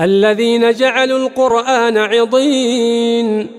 الذين جعلوا القرآن عضين.